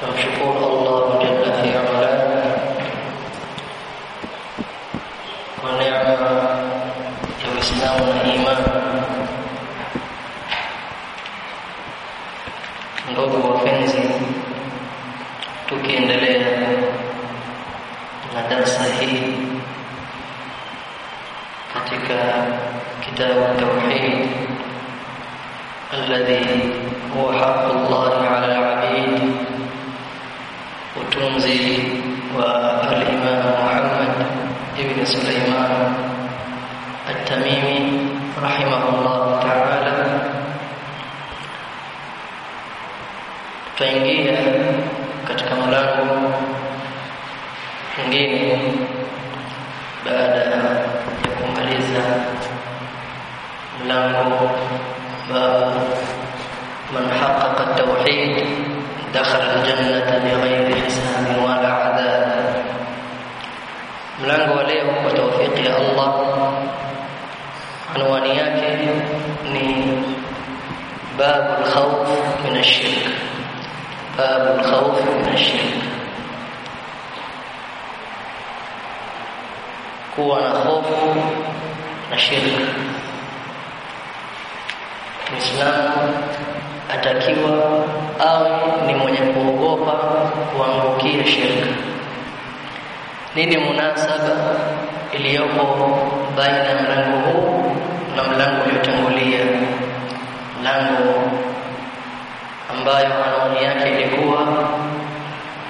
Don't you tutaingia katika mlango mwingine baada ya kumaliza mlango babu man haqqaqa at-tauhid dakhala al-jannata bighayri hisabin wala adhab mlango wa leo kwa tawfiki ya Allah anwani yake ni babu al-khawf min ash-shirk babu الخوف من الشرك. kuwa na hofu na shirka Muislamu atakiwa awe ni mwenye kuogopa kuangukia shirka. Nini munasaba iliyopo baina ya mlango huu na mlango uliotangulia? Mlango ambayo anaoni yake ilikuwa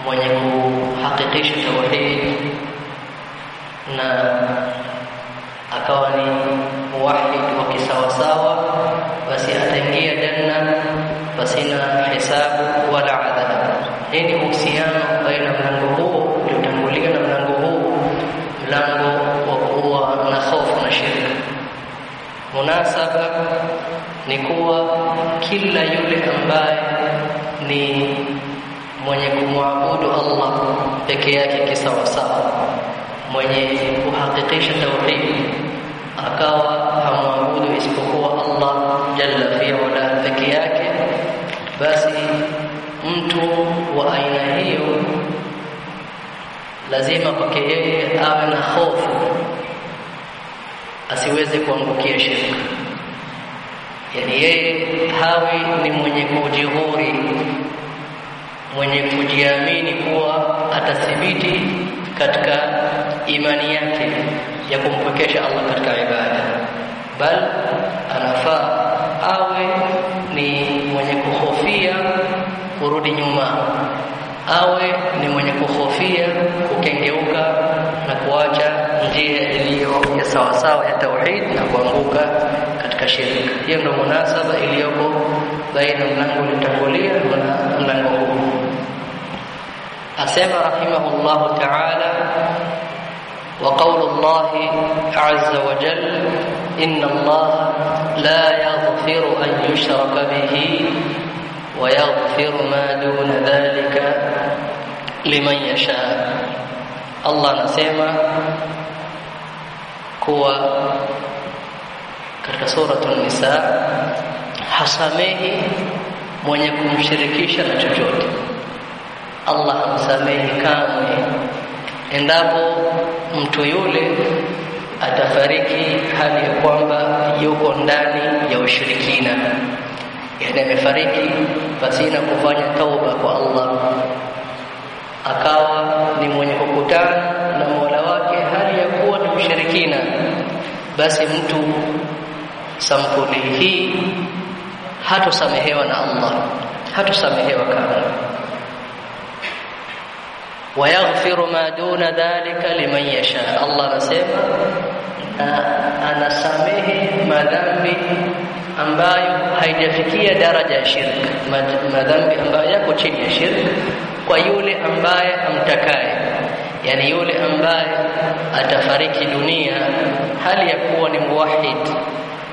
mwenye kuhakikisha tauhid na akawa ni muwahid wa kisawasawa basi ataingia janna pasina hisabu wala adhabu. Hii ni uhusiano baina mlango huu uliotangulia na mlango huu mlango wa kuwa na hofu na shirka. Munasaba ni kuwa kila yule ambaye ni mwenye kumwabudu Allah peke yake kisawasawa mwenye kuhakikisha tauhid akawa hamwabudu isipokuwa Allah jalla fi'ala peke yake basi mtu wa aina hiyo lazima kwake yeye awe na hofu asiweze kuangukia shirka yani yeye hawi ni mwenye kujihuri mwenye kujiamini kuwa atathibiti katika imani yake ya kumpokesha Allah katika ibada. Bal anafaa awe ni mwenye kuhofia kurudi nyuma. Awe ni mwenye kuhofia kukengeuka na kuacha njia iliyo ya sawasawa ya tauhid na kuanguka katika shirka hiyo ndio munasaba iliyopo baina mlango uliotangulia na mlango huu asema rahimahullahu ta'ala وقول الله عز وجل إن الله لا يغفر أن يشرك به ويغفر ما دون ذلك لمن يشاء الله نسمع كوا katika suratul nisa hasamehi mwenye kumshirikisha na chochote. Allah hamsamehi kamwe. Endapo mtu yule atafariki hali ya kwamba yuko ndani ya ushirikina. Yani amefariki pasina kufanya tauba kwa Allah. Akawa ni mwenye kukutana na Mola wake hali ya kuwa ni mshirikina basi mtu sampuli hii hatosamehewa na Allah hatosamehewa kamwe wayaghfiru ma duna dhalika liman yasha Allah anasema na anasamehe madhambi ambayo haijafikia daraja ya shirka madhambi ambayo yako chini ya shirka kwa yule ambaye amtakaye yani yule ambaye atafariki dunia hali ya kuwa ni muwahid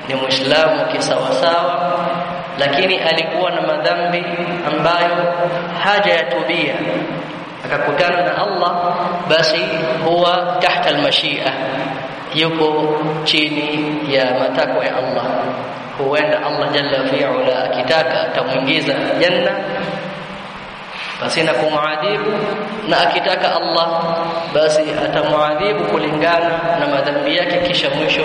ni muislamu kisawasawa lakini alikuwa na madhambi ambayo haja yatubia akakutana na Allah basi huwa tahta almashia yuko chini ya matakwa ya Allah huenda Allah jalla fi'ala akitaka atamuingiza janna pasina kumuadhibu na akitaka Allah basi atamuadhibu kulingana na madhambi yake kisha mwisho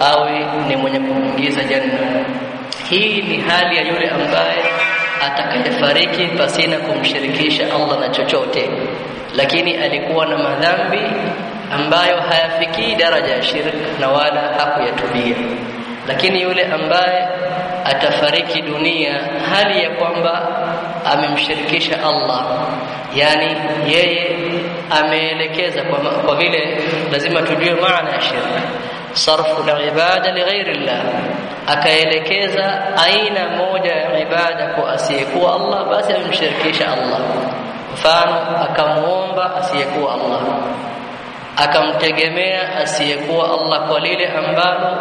awe ni mwenye kuingiza janna hii ni hali ya yule ambaye atakayefariki pasina kumshirikisha Allah na chochote lakini alikuwa na madhambi ambayo hayafikii daraja ya shirk na wala hakuyatubia lakini yule ambaye atafariki dunia hali ya kwamba amemshirikisha Allah yani yeye ameelekeza kwa, kwa vile lazima tujue maana ya shirk sarfu al-ibada li ghairi Allah akaelekeza aina moja ya ibada kwa asiyekuwa Allah basi amemshirikisha Allah mfano akamuomba asiyekuwa Allah akamtegemea asiyekuwa Allah kwa lile ambalo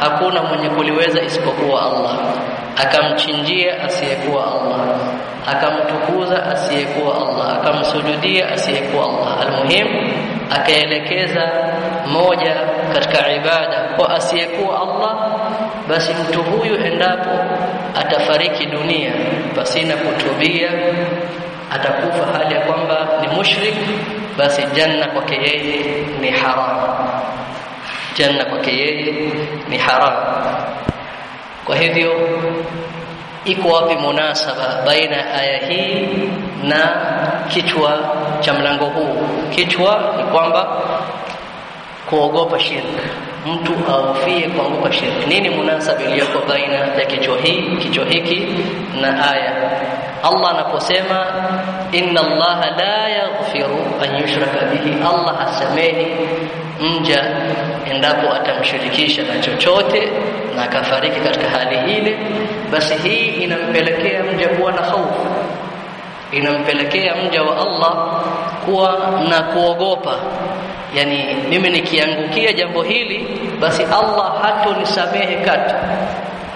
hakuna mwenye kuliweza isipokuwa Allah akamchinjia asiyekuwa Allah. Akamtukuza asiyekuwa Allah. Akamsujudia asiyekuwa Allah. Almuhim akaelekeza moja katika ibada kwa asiyekuwa Allah basi mtu huyu endapo atafariki dunia pasina kutubia atakufa hali ya kwamba ni mushrik basi janna kwake yeye ni haram. Janna kwake yeye ni haram kwa hivyo iko wapi munasaba baina ya aya hii na kichwa cha mlango huu? Kichwa ni kwamba kuogopa shirk mtu ahofie kuanguka shirk nini munasaba iliyoko baina ya kichwa hiki hiki na aya? Allah anaposema inna Allah la yaghfiru an yushraka bihi Allah hasamehi mja endapo atamshirikisha na chochote na akafariki katika hali ile basi hii inampelekea mja kuwa na hofu inampelekea mja wa Allah kuwa na kuogopa yani mimi nikiangukia jambo hili basi Allah hatonisamehe katu.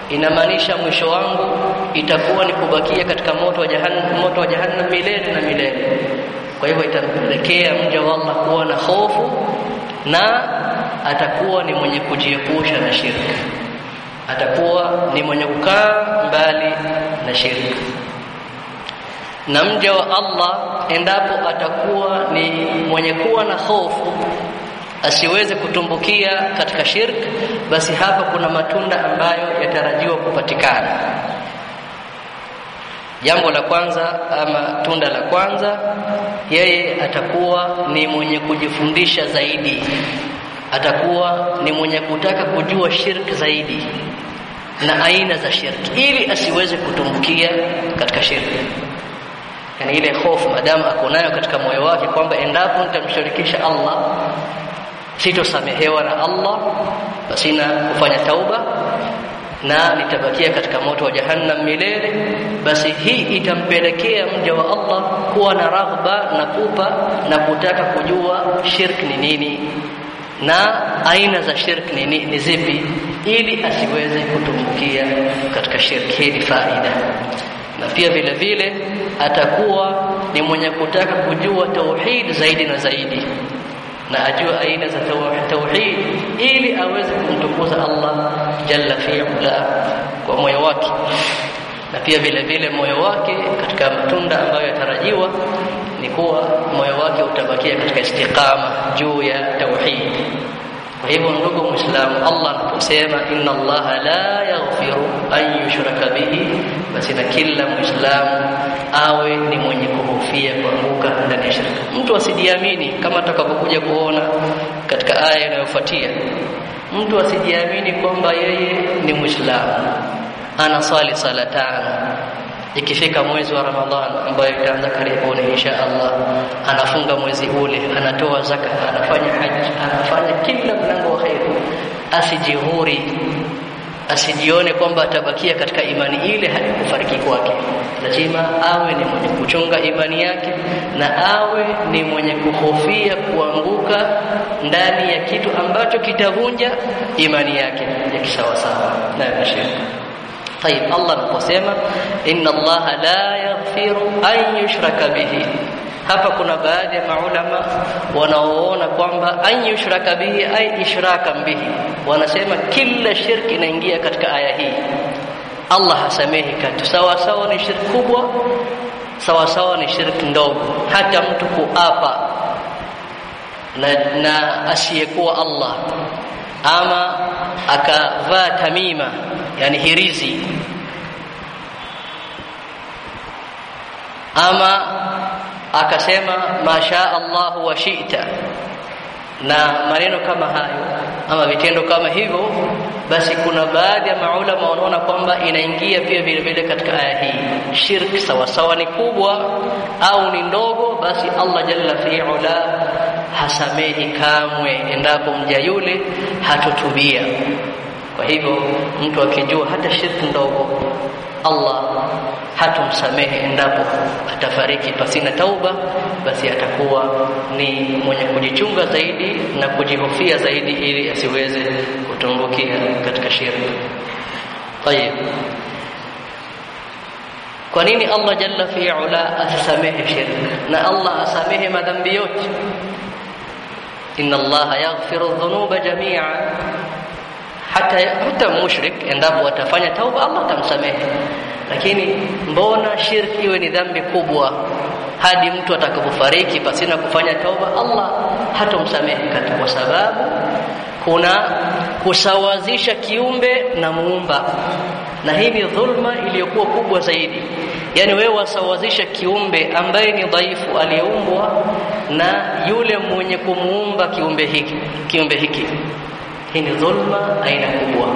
Inamaanisha mwisho wangu itakuwa ni kubakia katika moto wa jahannam moto wa jahannam milele na milele. Kwa hivyo itampelekea mja wa Allah kuwa na hofu na atakuwa ni mwenye kujiepusha na shirki atakuwa ni mwenye kukaa mbali na shirki na mja wa Allah endapo atakuwa ni mwenye kuwa na hofu asiweze kutumbukia katika shirk basi hapa kuna matunda ambayo yatarajiwa kupatikana. Jambo la kwanza ama tunda la kwanza yeye atakuwa ni mwenye kujifundisha zaidi. Atakuwa ni mwenye kutaka kujua shirk zaidi na aina za shirki ili asiweze kutumbukia katika shirki yani ile hofu madamu ako nayo katika moyo wake kwamba endapo nitamshirikisha Allah sitosamehewa na Allah basi na kufanya tauba na nitabakia katika moto wa jahannam milele basi hii itampelekea mja wa Allah kuwa na raghba na kupa na kutaka kujua shirk ni nini na aina za shirk ni, ni, zipi ili asiweze kutumbukia katika shirki hii faida pia vile vile atakuwa ni mwenye kutaka kujua tauhid zaidi na zaidi na ajue aina za tauhid ili aweze kumtukuza Allah jalla fi'ala kwa moyo wake. Na pia vile vile moyo wake katika matunda ambayo yatarajiwa ni kuwa moyo wake utabakia katika istiqama juu ya tauhid kwa hivyo ndugu muislamu Allah anaposema inna Allah la yaghfiru an yushraka bihi. Basi na kila muislamu awe ni mwenye kuhofia kuanguka ndani ya shirka. Mtu asijiamini kama atakapokuja kuona katika aya inayofuatia. Mtu asijiamini kwamba yeye ni muislamu. Anaswali sala tano ikifika mwezi wa Ramadhan ambayo itaanza karibuni insha Allah anafunga mwezi ule anatoa zaka anafanya haji anafanya kila mlango wa khair asijihuri asijione kwamba atabakia katika imani ile hadi kufariki kwake. Lazima awe ni mwenye kuchunga imani yake na awe ni mwenye kuhofia kuanguka ndani ya kitu ambacho kitavunja imani yake. Ya kisawasawa na ya Tayib, Allah aliposema inna Allaha la yaghfiru an yushraka bihi hapa kuna baadhi ya maulama wanaoona kwamba an yushraka bihi ay ishrakan bihi, wanasema kila shirki inaingia katika aya hii. Allah hasamehi katu, sawa sawa ni shirki kubwa, sawa sawa ni shirki ndogo, hata mtu kuapa na, na asiyekuwa Allah ama akavaa tamima yani hirizi ama akasema masha Allahu wa shi'ta na maneno kama hayo ama vitendo kama hivyo basi kuna baadhi ya maulama wanaona kwamba inaingia pia vile vile katika aya hii. Shirk sawa sawa ni kubwa au ni ndogo basi Allah jalla fi'ala hasamehi kamwe endapo mja yule hatotubia kwa hivyo mtu akijua hata shirki ndogo Allah hatumsamehe endapo atafariki pasina tauba basi atakuwa ni mwenye kujichunga zaidi na kujihofia zaidi ili asiweze kutumbukia katika shirki tayeb kwa nini Allah jalla fi'ala asisamehe shirki na Allah asamehe madhambi yote inna Allah yaghfiru dhunuba jami'a hata hata mushrik endapo atafanya tauba Allah atamsamehe. Lakini mbona shirki iwe ni dhambi kubwa? Hadi mtu atakapofariki pasina kufanya tauba Allah hatomsamehe kwa sababu kuna kusawazisha kiumbe na muumba. Na hii ni dhulma iliyokuwa kubwa zaidi. Yani wewe wasawazisha kiumbe ambaye ni dhaifu aliyeumbwa na yule mwenye kumuumba kiumbe hiki kiumbe hiki hii ni dhulma aina kubwa.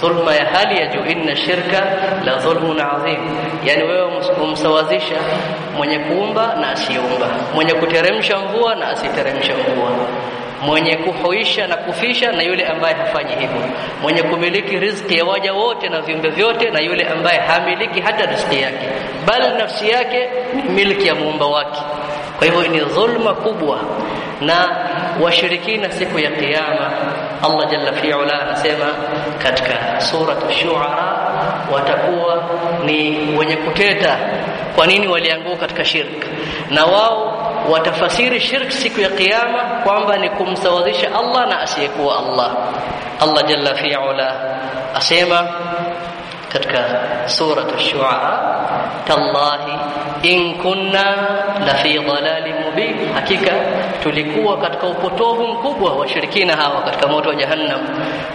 Dhulma ya hali ya juu inna shirka la dhulmun adhim yani wewe umsawazisha mwenye kuumba na asiyeumba. Mwenye kuteremsha mvua na asiteremsha mvua. Mwenye kuhuisha na kufisha na yule ambaye hafanyi hivyo. Mwenye kumiliki riziki ya waja wote na viumbe vyote na yule ambaye hamiliki hata riziki yake. Bali nafsi yake ni milki ya muumba wake. Kwa hivyo ni dhulma kubwa. Na washirikina siku ya kiyama Allah jalla fi'ala anasema katika sura ash-shu'ara watakuwa ni wenye kuteta kwa nini walianguka katika shirk na wao watafasiri shirk siku ya kiyama kwamba ni kumsawazisha Allah na asiyekuwa Allah Allah jalla fi'ala asema katika sura ash-shu'ara tallahi in kunna la fi dhalalin mubin. Hakika tulikuwa katika upotovu mkubwa washirikina hawa katika moto wa jahannam.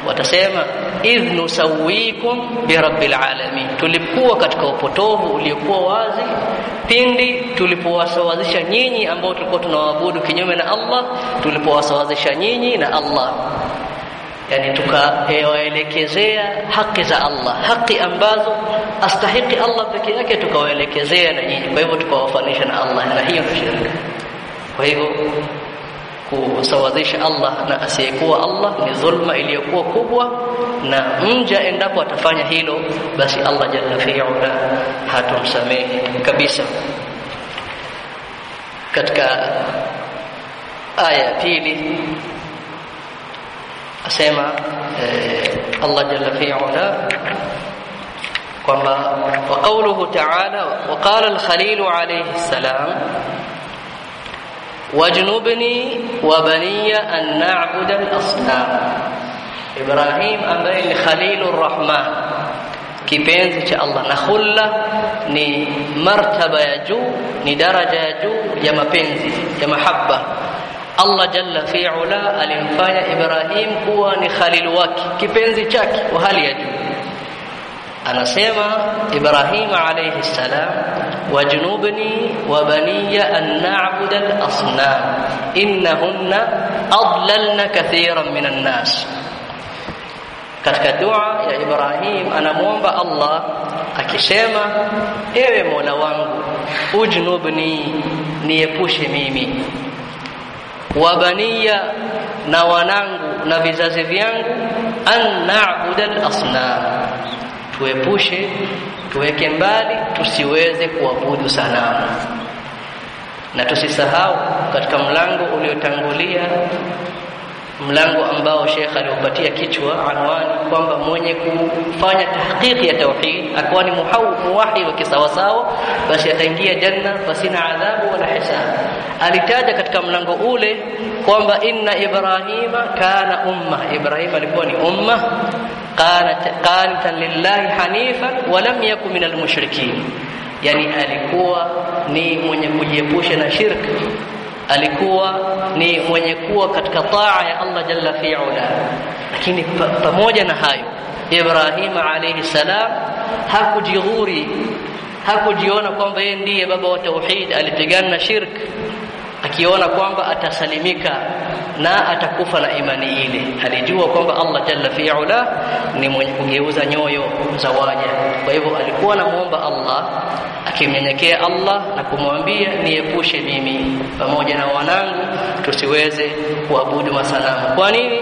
Watasema idh nusawikum bi rabbil alamin. Tulikuwa katika upotovu uliokuwa wazi. Pindi tulipowasawazisha nyinyi ambao tulikuwa tunawaabudu kinyume na Allah tulipowasawazisha nyinyi na Allah. Yani tukawaelekezea haki za Allah haki ambazo astahiki Allah peke yake tukawaelekezea na nyinyi kwa hivyo tukawafanisha na Allah na hiyo ndio shirka kwa hivyo kusawazisha Allah na asiyekuwa Allah ni dhulma iliyokuwa kubwa na mja endapo atafanya hilo basi Allah jalla fi'ala hatumsamehe kabisa katika aya ya pili asema eh, Allah jalla fi'ala kwamba wa qawluhu ta'ala wa qala al-khalil alayhi salam wajnubni wa baniya an na'budu al-asnam Ibrahim ambaye ni Khalilur Rahman kipenzi cha Allah na khulla ni martaba ya juu ni daraja ya juu ya mapenzi ya mahaba Allah jalla fi'ala alimfanya Ibrahim kuwa ni khalil wake kipenzi chake wa hali ya juu anasema Ibrahim alayhi salam wajnubni wa baniya an na'budu al-asnam innahunna adlalna kathiran minan nas katika dua ya Ibrahim anamuomba Allah akisema ewe Mola wangu ujnubni niepushe mimi wabaniya na wanangu na vizazi vyangu an na'budu al-asnam tuepushe tuweke mbali tusiweze kuabudu sanamu. Na tusisahau katika mlango uliotangulia mlango ambao Sheikh aliupatia kichwa anwani kwamba mwenye kufanya tahqiqi ya tauhid akawa ni muwahid wa kisawasawa basi ataingia janna pasina adhabu wala hisab. Alitaja katika mlango ule kwamba inna ibrahima kana umma. Ibrahim alikuwa ni umma lillahi hanifan wa lam yakun minal mushrikin yani alikuwa ni mwenye kujiepusha na shirki alikuwa ni mwenye kuwa katika taa ya Allah jalla fi'ala lakini pamoja na hayo Ibrahim alayhi salam hakujighuri hakujiona kwamba yeye ndiye baba wa tauhid alipigana na shirk akiona kwamba atasalimika na atakufa na imani ile. Alijua kwamba Allah jalla fi'ala ni mwenye kugeuza nyoyo za waja. Kwa hivyo alikuwa anamuomba Allah akimnyenyekea Allah na kumwambia niepushe mimi pamoja na wanangu tusiweze kuabudu masanamu. Kwa nini?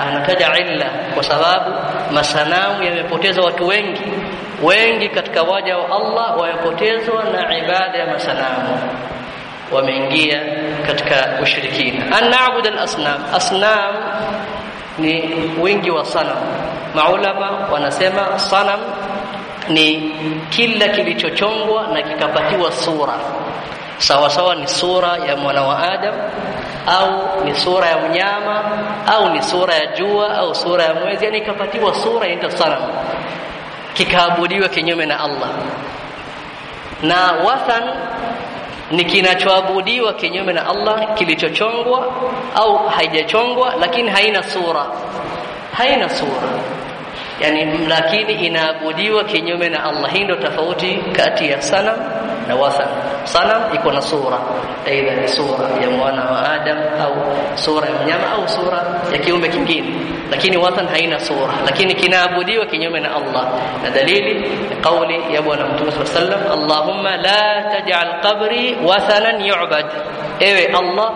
Anataja illa kwa sababu masanamu yamepoteza watu wengi. Wengi katika waja wa Allah wamepotezwa na ibada ya masanamu wameingia katika ushirikina. An alasnam al-asnam. Asnam ni wingi wa sanam. Maulama wanasema sanam ni kila kilichochongwa na kikapatiwa sura. Sawa sawa ni sura ya mwana wa Adam au ni sura ya mnyama au ni sura ya jua au sura ya mwezi. Yani ikapatiwa sura inaitwa sanam. Kikaabudiwa kinyume na Allah. Na wathan ni kinachoabudiwa kinyume na Allah kilichochongwa au haijachongwa lakini haina sura. Haina sura yani lakini inaabudiwa kinyume na Allah hii ndio tofauti kati ya sanam na wathan sanam iko na sura aidha ni sura ya mwana wa Adam au sura ya mnyama au sura ya kiumbe kingine lakini wathan haina sura lakini kinaabudiwa kinyume na Allah na dalili ni kauli ya bwana mtume sallam Allahumma la taj'al qabri wathanan yu'bad ewe Allah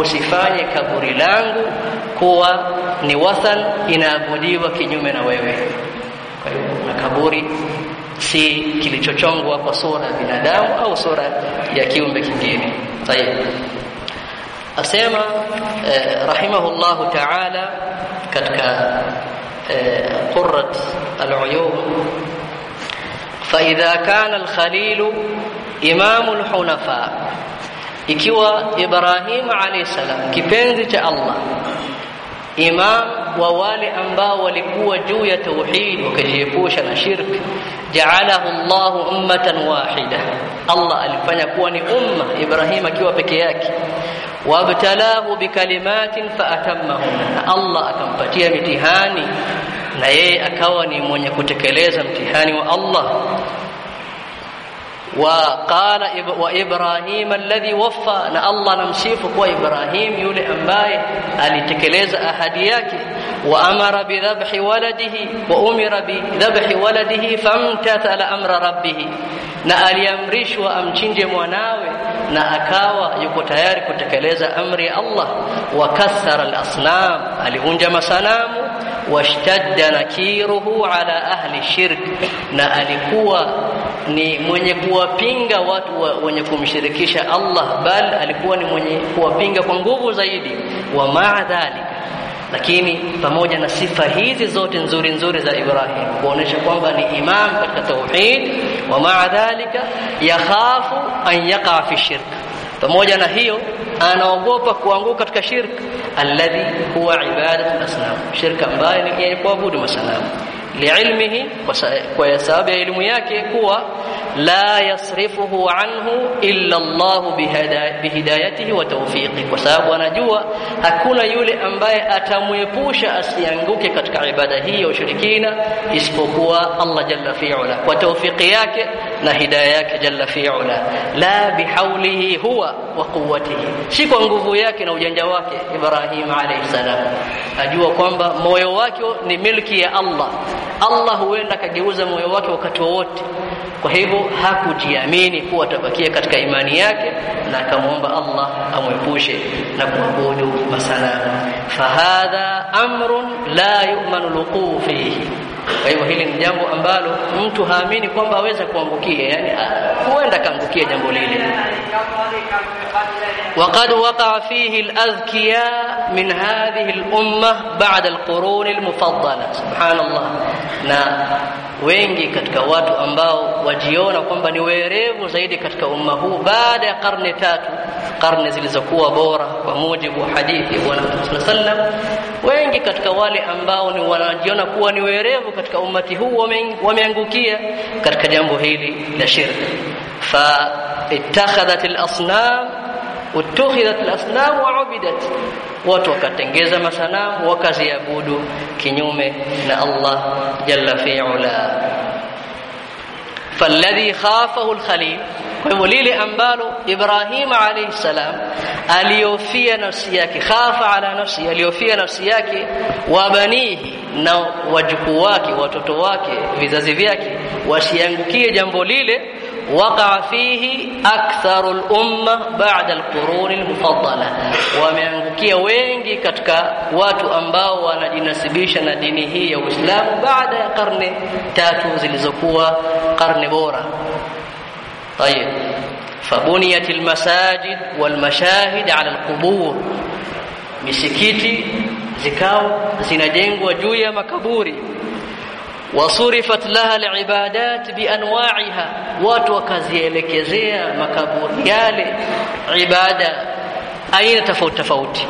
usifanye kaburi langu kuwa ni wathan inaabudiwa kinyume na wewe kwa hiyo na kaburi si kilichochongwa kwa sura ya binadamu au sura ya kiumbe kingine tayeb asema eh, rahimahullahu ta'ala katika eh, qurrat al-uyun فإذا كان الخليل إمام الحنفاء ikiwa Ibrahim alayhi salam kipenzi cha Allah imam wa wale ambao walikuwa juu ya tauhid wakajiepusha na shirk ja'alahu Allah ummatan wahida Allah alifanya kuwa ni umma Ibrahim akiwa peke yake wabtalahu bikalimatin faatammahunna Allah akampatia mitihani na yeye akawa ni mwenye kutekeleza mtihani wa Allah وقال وإبراهيم الذي وفى ان الله نمسيف وابراهيم يولى امباي التكليز أحدياك. وأمر بذبح ولده وأمر بذبح ولده فامتثل أمر ربه. نا اليامرشوا امشنجه مناوي نا اكاوا يكو تياري كتكليز أمر الله. وكسر الأصنام ألي الهنج مسنام واشتد نكيره على أهل الشرك. نا الكو ni mwenye kuwapinga watu wa, wenye kumshirikisha Allah bal alikuwa ni mwenye kuwapinga kwa nguvu zaidi. Wa maa dhalika. Lakini pamoja na sifa hizi zote nzuri nzuri za Ibrahim kuonesha kwamba ni imam katika tauhid wa maadhalika yakhafu an yaqa fi shirk. Pamoja na hiyo anaogopa kuanguka katika shirk. Alladhi huwa ibadatu asnam shirka ambayo ni kuabudu masanamu لعلمه وسبب علمه yake kuwa لا يصرفه عنه إلا الله بهدايته وتوفيقه. وسابه جوا هكونا يولي أنبايا أتمويبوش كاتكا عباده هي وشركين يسبقوا الله جل في علا وتوفيقياك نهداياك جل في علا لا بحوله هو وقوته شكوا نقفوياك نوجنجواك إبراهيم عليه السلام أجوة قنبا موياك نملكي يا الله الله هو اللي إنك جوز موياك وكتووتي kwa hivyo hakujiamini kuwa atabakia katika imani yake na akamwomba Allah amwepushe na kuabudu masanamu fahadha amrun la yu'manu luquu fihi kwa hivyo hili ni jambo ambalo mtu haamini kwamba aweza kuangukia yani huenda kaangukia jambo lile فيه الأذكياء من هذه الأمة بعد القرون المفضلة سبحان الله na wengi katika watu ambao wajiona kwamba ni werevu zaidi katika umma huu baada ya karne tatu karne zilizokuwa bora kwa mujibu wa hadithi ya bwana Mtume sallam wengi katika wale ambao ni wanajiona kuwa ni werevu katika ummati huu wameangukia katika jambo hili la shirki fa ittakhadhat al-asnam utukhidhat al-asnam wa ubidat watu wakatengeza masanamu wakaziabudu kinyume na Allah jalla fi'ala falladhi khafahu alkhalil kwa hivyo lile ambalo Ibrahim alayhi salam aliofia nafsi yake khafa ala nafsi aliofia nafsi yake wa banihi na wajukuu wake watoto wake vizazi vyake wasiangukie jambo lile وقع فيه أكثر الأمة بعد القرون المفضلة wameangukia wengi katika watu ambao wanajinasibisha na dini hii ya Uislamu baada ya karne tatu zilizokuwa karne bora طيب فبنيت المساجد والمشاهد على القبور misikiti zikao zinajengwa juu ya makaburi wasurifat laha libadat bianwa'iha watu wakazielekezea makaburi yale ibada aina tofauti tofauti.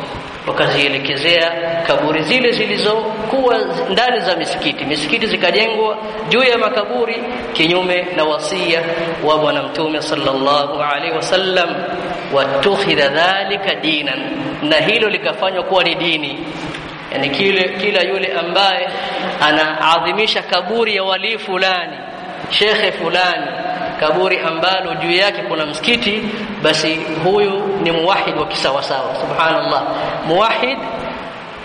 Wakazielekezea kaburi zile zilizokuwa ndani za misikiti. Misikiti zikajengwa juu ya makaburi kinyume na wasia wa bwana mtume sallallahu alaihi wasallam. Watukhidha dhalika dinan. Na hilo likafanywa kuwa ni dini yani kile kila yule ambaye anaadhimisha kaburi ya wali fulani shekhe fulani kaburi ambalo juu yake kuna msikiti basi huyu ni muwahid wa kisawasawa subhanallah. Muwahid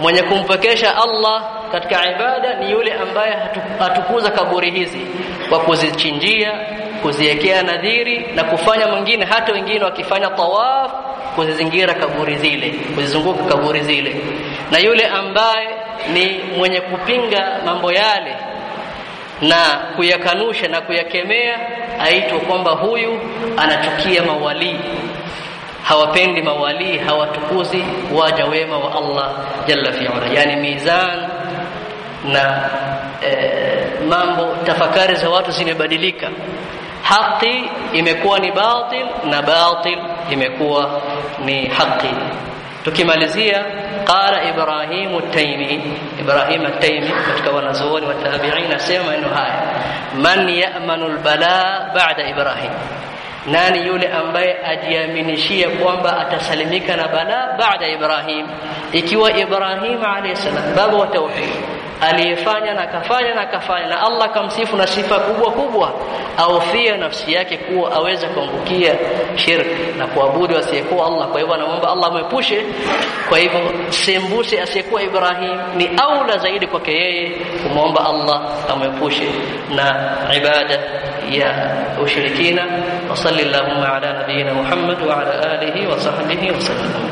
mwenye kumpekesha Allah katika ibada ni yule ambaye hatukuza kaburi hizi kwa kuzichinjia kuziwekea nadhiri na kufanya mwingine hata wengine wakifanya tawaf kuzizingira kaburi zile kuzizunguka kaburi zile. Na yule ambaye ni mwenye kupinga mambo yale na kuyakanusha na kuyakemea aitwa kwamba huyu anachukia mawalii. Hawapendi mawalii hawatukuzi waja wema wa Allah jalla fi'ala yani mizan na e, mambo tafakari za watu zimebadilika haki imekuwa ni batil na batil imekuwa ni haki tukimalizia qala ibrahimu at-taymi ibrahim at-taymi katika wanazuoni wa tabi'in asema maneno haya man ya'manu al-bala ba'da ibrahim nani yule ambaye ajiaminishia kwamba atasalimika na bala baada ibrahim ikiwa ibrahim alayhi salam baba wa tauhid aliyefanya na kafanya na kafanya na Allah kamsifu na sifa kubwa kubwa aufia nafsi yake kuwa aweza kuangukia shirki na kuabudu asiyekuwa Allah kwa hivyo anamwomba Allah amepushe kwa hivyo sembuse asiyekuwa Ibrahim ni aula zaidi kwake yeye kumwomba Allah amepushe na ibada ya ushirikina wa sallallahu ala nabiyina Muhammad wa ala alihi wa sahbihi wa sallam